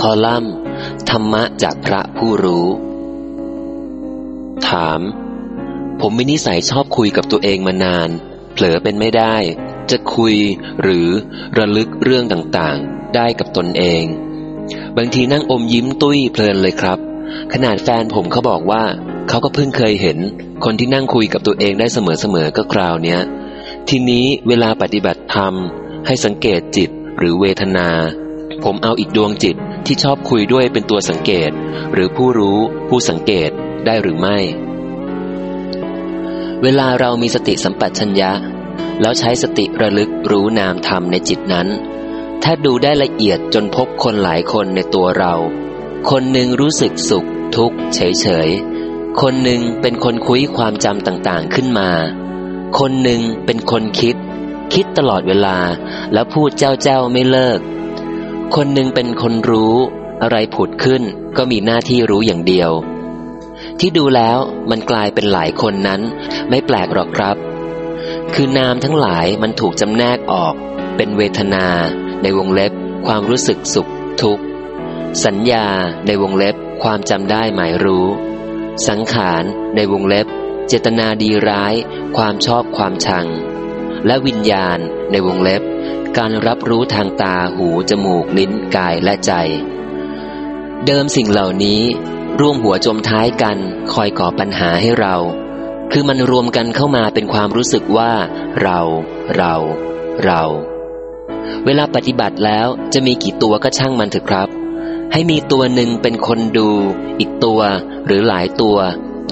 คอลัมน์ ธรรมะจากพระผู้รู้ ถาม ผมมีนิสัยชอบคุยกับตัวเองมานาน เผลอเป็นไม่ได้ จะคุยหรือระลึกเรื่องต่างๆ ได้กับตนเอง บางทีนั่งอมยิ้มตุ้ยเพลินเลยครับ ขนาดแฟนผมเขาบอกว่า เขาก็เพิ่งเคยเห็น คนที่นั่งคุยกับตัวเองได้เสมอๆก็คราวเนี้ย ทีนี้เวลาปฏิบัติธรรม ให้สังเกตจิตหรือเวทนาผมเอาอีกดวงจิต ที่ชอบคุยด้วยเป็นตัวสังเกต หรือผู้รู้ผู้สังเกตได้หรือไม่ เวลาเรามีสติสัมปชัญญะ แล้วใช้สติระลึกรู้นามธรรมในจิตนั้น ถ้าดูได้ละเอียดจนพบคนหลายคนในตัวเรา คนหนึ่งรู้สึกสุข ทุกข์เฉยๆคนหนึ่งเป็นคนคุยความจำต่างๆขึ้นมา คนหนึ่งเป็นคนคิด คิดตลอดเวลาแล้วพูดเจ้าเจ้าไม่เลิก คนหนึ่งเป็นคนรู้ อะไรผุดขึ้นก็มีหน้าที่รู้อย่างเดียว ที่ดูแล้วมันกลายเป็นหลายคนนั้น ไม่แปลกหรอกครับ คือนามทั้งหลายมันถูกจำแนกออก เป็นเวทนา ในวงเล็บ ความรู้สึกสุข ทุกข์ สัญญาในวงเล็บ ความจำได้หมายรู้ สังขารในวงเล็บ เจตนาดีร้าย ความชอบความชัง และวิญญาณในวงเล็บ การรับรู้ทางตาหู จมูก ลิ้น กายและใจ เดิมสิ่งเหล่านี้ ร่วมหัวจมท้ายกันคอยก่อปัญหาให้เรา คือมันรวมกันเข้ามาเป็นความรู้สึกว่า เรา เรา เรา เวลาปฏิบัติแล้วจะมีกี่ตัวก็ช่างมันเถอะครับ ให้มีตัวหนึ่งเป็นคนดู อีกตัวหรือหลายตัว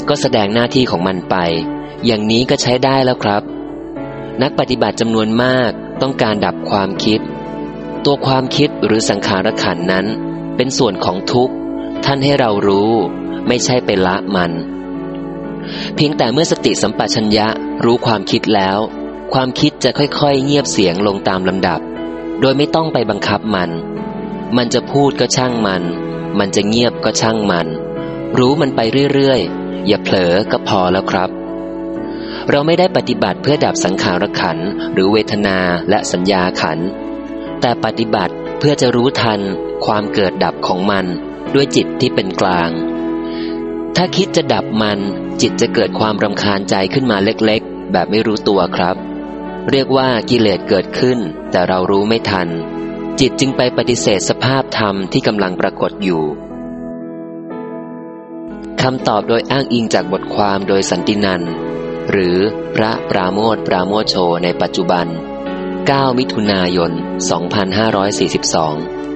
ก็แสดงหน้าที่ของมันไป อย่างนี้ก็ใช้ได้แล้วครับนักปฏิบัติจำนวนมาก ต้องการดับความคิด ตัวความคิดหรือสังขารขันนั้น เป็นส่วนของทุกข์ ท่านให้เรารู้ ไม่ใช่ไปละมัน เพียงแต่เมื่อสติสัมปชัญญะรู้ความคิดแล้ว ความคิดจะค่อยๆ เงียบเสียงลงตามลำดับ โดยไม่ต้องไปบังคับมัน มันจะพูดก็ช่างมัน มันจะเงียบก็ช่างมัน รู้มันไปเรื่อยๆ อย่าเผลอก็พอแล้วครับ เราไม่ได้ปฏิบัติเพื่อดับสังขารขันหรือเวทนาและสัญญาขัน แต่ปฏิบัติเพื่อจะรู้ทันความเกิดดับของมันด้วยจิตที่เป็นกลาง ถ้าคิดจะดับมันจิตจะเกิดความรำคาญใจขึ้นมาเล็กๆ แบบไม่รู้ตัวครับ เรียกว่ากิเลสเกิดขึ้น แต่เรารู้ไม่ทัน จิตจึงไปปฏิเสธสภาพธรรมที่กำลังปรากฏอยู่คำตอบโดยอ้างอิงจากบทความโดยสันตินัน หรือพระปราโมทปราโมทโชในปัจจุบัน 9 มิถุนายน 2542